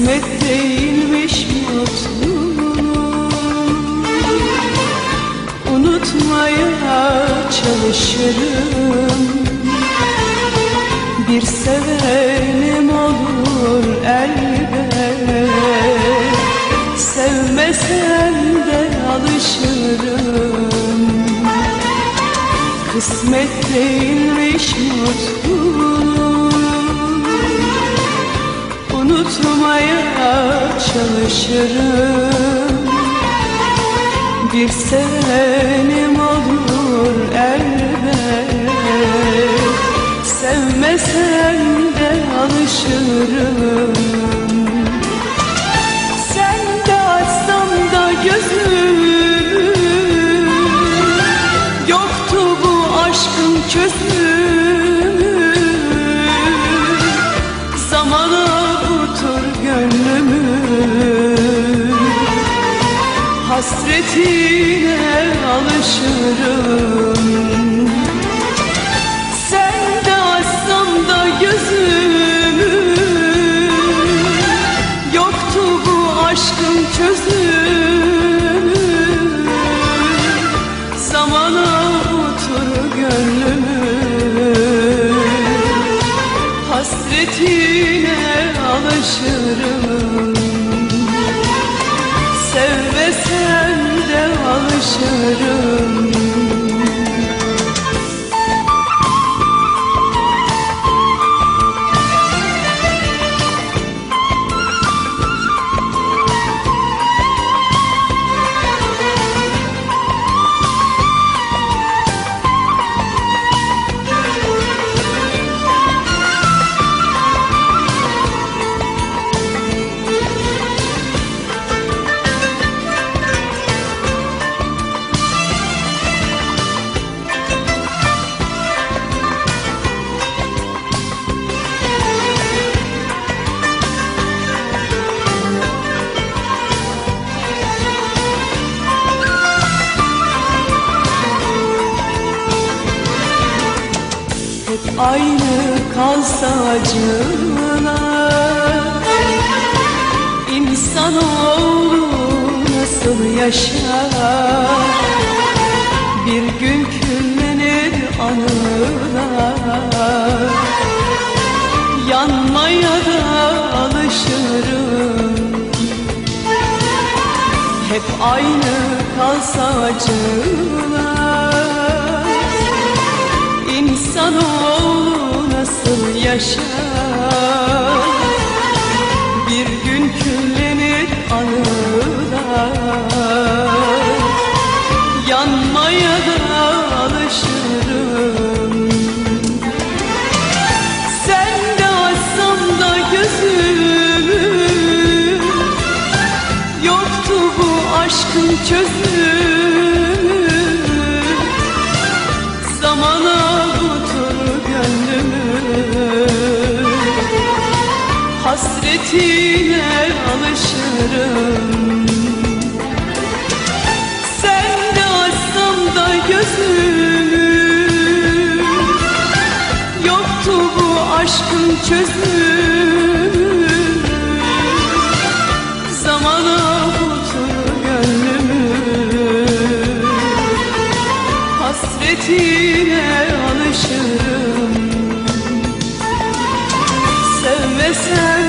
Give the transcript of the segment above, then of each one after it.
Kısmet değilmiş mutluluğum. Unutmaya çalışırım. Bir sevenim olur elbet. Sevmesen de alışırım. Kısmet değilmiş mutluluğum Unutmaya çalışırım. Bir sevenim olur elbet. Sevmesen de alışırım Hasretine alışırım. Sen de açsam da gözümü. Yoktu bu aşkın çözümü. Zamana otur gönlümü. Hasretine alışırım aynı kalsa acılar İnsanoğlu nasıl yaşar? Bir gün küllenir anılar. Yanmaya da alışırım. Hep aynı kalsa acılar yaşar Bir gün küllenir anılar. Yanmaya da Hasretine alışırım. Sen de açsam da gözümü Yoktu bu aşkın çözümü. Zamana otur gönlümü. Hasretine alışırım. Sevmesen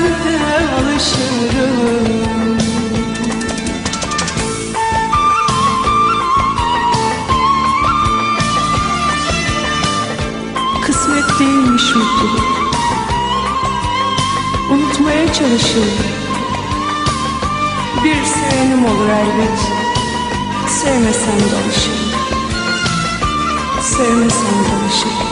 Kısmet değilmiş mutluluk Unutmaya çalışırım. Bir sevenim olur elbet. Sevmesem de Sevmesem de